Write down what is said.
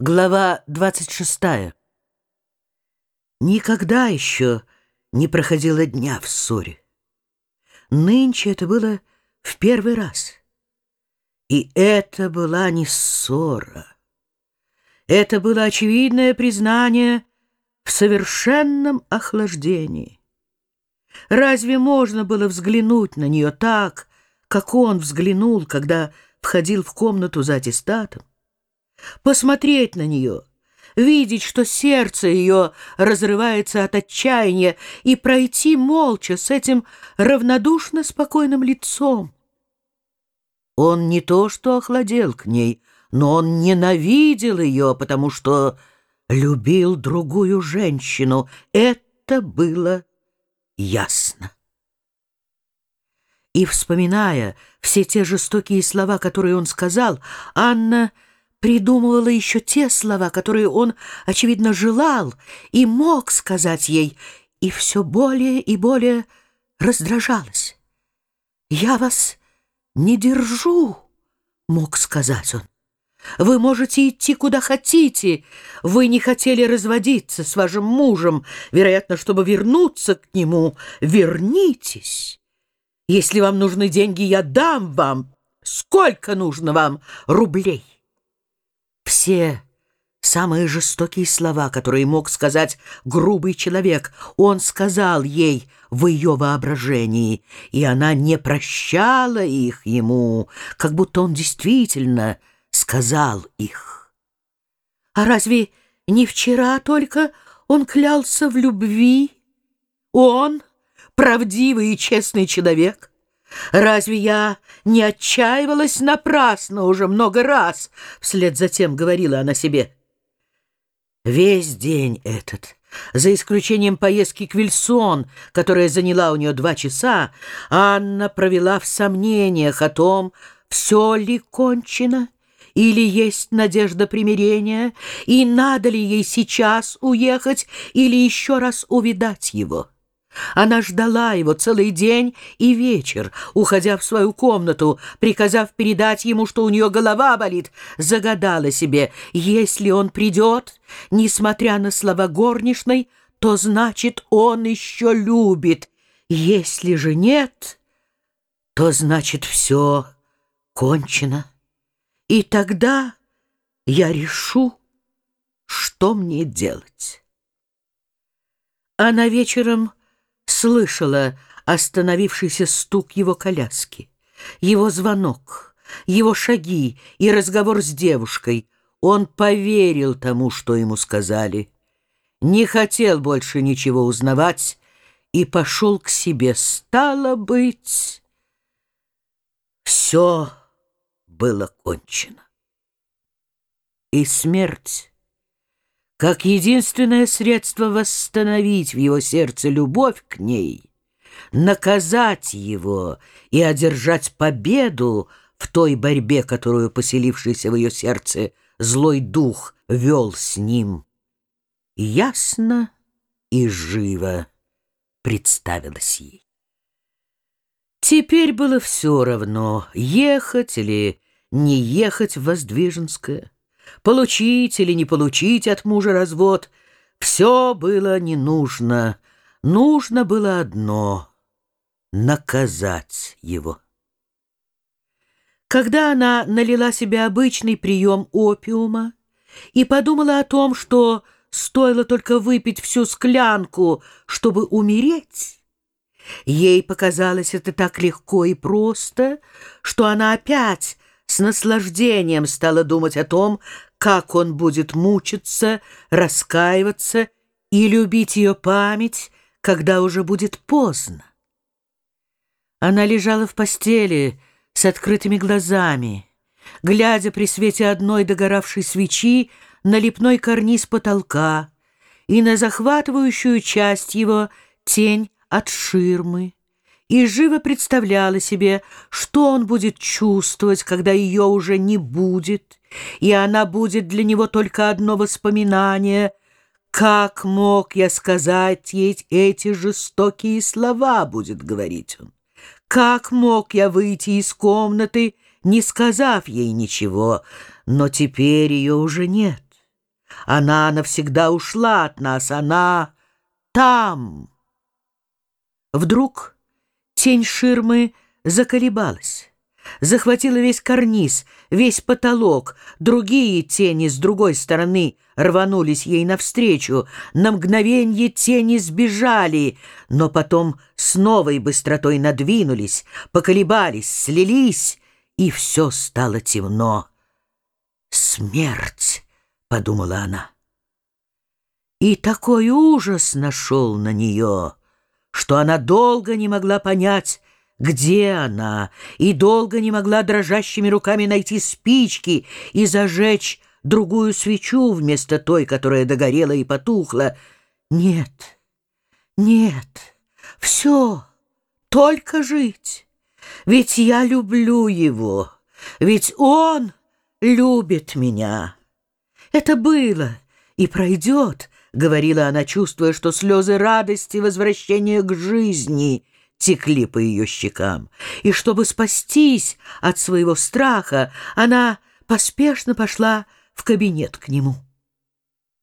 Глава 26. Никогда еще не проходило дня в ссоре. Нынче это было в первый раз. И это была не ссора. Это было очевидное признание в совершенном охлаждении. Разве можно было взглянуть на нее так, как он взглянул, когда входил в комнату за аттестатом? Посмотреть на нее, видеть, что сердце ее разрывается от отчаяния, и пройти молча с этим равнодушно спокойным лицом. Он не то что охладел к ней, но он ненавидел ее, потому что любил другую женщину. Это было ясно. И, вспоминая все те жестокие слова, которые он сказал, Анна придумывала еще те слова, которые он, очевидно, желал и мог сказать ей, и все более и более раздражалась. «Я вас не держу», — мог сказать он. «Вы можете идти куда хотите. Вы не хотели разводиться с вашим мужем, вероятно, чтобы вернуться к нему. Вернитесь. Если вам нужны деньги, я дам вам. Сколько нужно вам рублей?» Все самые жестокие слова, которые мог сказать грубый человек, он сказал ей в ее воображении, и она не прощала их ему, как будто он действительно сказал их. А разве не вчера только он клялся в любви? Он, правдивый и честный человек, Разве я не отчаивалась напрасно уже много раз? Вслед за тем говорила она себе. Весь день этот, за исключением поездки к Вильсон, которая заняла у нее два часа, Анна провела в сомнениях о том, все ли кончено, или есть надежда примирения, и надо ли ей сейчас уехать или еще раз увидать его. Она ждала его целый день и вечер, уходя в свою комнату, приказав передать ему, что у нее голова болит, загадала себе, если он придет, несмотря на слова горничной, то значит, он еще любит. Если же нет, то значит, все кончено. И тогда я решу, что мне делать. Она вечером слышала остановившийся стук его коляски, его звонок, его шаги и разговор с девушкой. Он поверил тому, что ему сказали, не хотел больше ничего узнавать и пошел к себе. Стало быть, все было кончено. И смерть как единственное средство восстановить в его сердце любовь к ней, наказать его и одержать победу в той борьбе, которую поселившийся в ее сердце злой дух вел с ним, ясно и живо представилось ей. Теперь было все равно, ехать или не ехать в Воздвиженское. Получить или не получить от мужа развод — все было не нужно. Нужно было одно — наказать его. Когда она налила себе обычный прием опиума и подумала о том, что стоило только выпить всю склянку, чтобы умереть, ей показалось это так легко и просто, что она опять с наслаждением стала думать о том, как он будет мучиться, раскаиваться и любить ее память, когда уже будет поздно. Она лежала в постели с открытыми глазами, глядя при свете одной догоравшей свечи на лепной карниз потолка и на захватывающую часть его тень от ширмы и живо представляла себе, что он будет чувствовать, когда ее уже не будет, и она будет для него только одно воспоминание. «Как мог я сказать ей эти жестокие слова?» — будет говорить он. «Как мог я выйти из комнаты, не сказав ей ничего? Но теперь ее уже нет. Она навсегда ушла от нас, она там. Вдруг тень ширмы заколебалась захватила весь карниз, весь потолок. Другие тени с другой стороны рванулись ей навстречу. На мгновенье тени сбежали, но потом с новой быстротой надвинулись, поколебались, слились, и все стало темно. «Смерть!» — подумала она. И такой ужас нашел на нее, что она долго не могла понять, где она, и долго не могла дрожащими руками найти спички и зажечь другую свечу вместо той, которая догорела и потухла. Нет, нет, все, только жить. Ведь я люблю его, ведь он любит меня. Это было и пройдет, — говорила она, чувствуя, что слезы радости возвращения к жизни — текли по ее щекам, и чтобы спастись от своего страха, она поспешно пошла в кабинет к нему.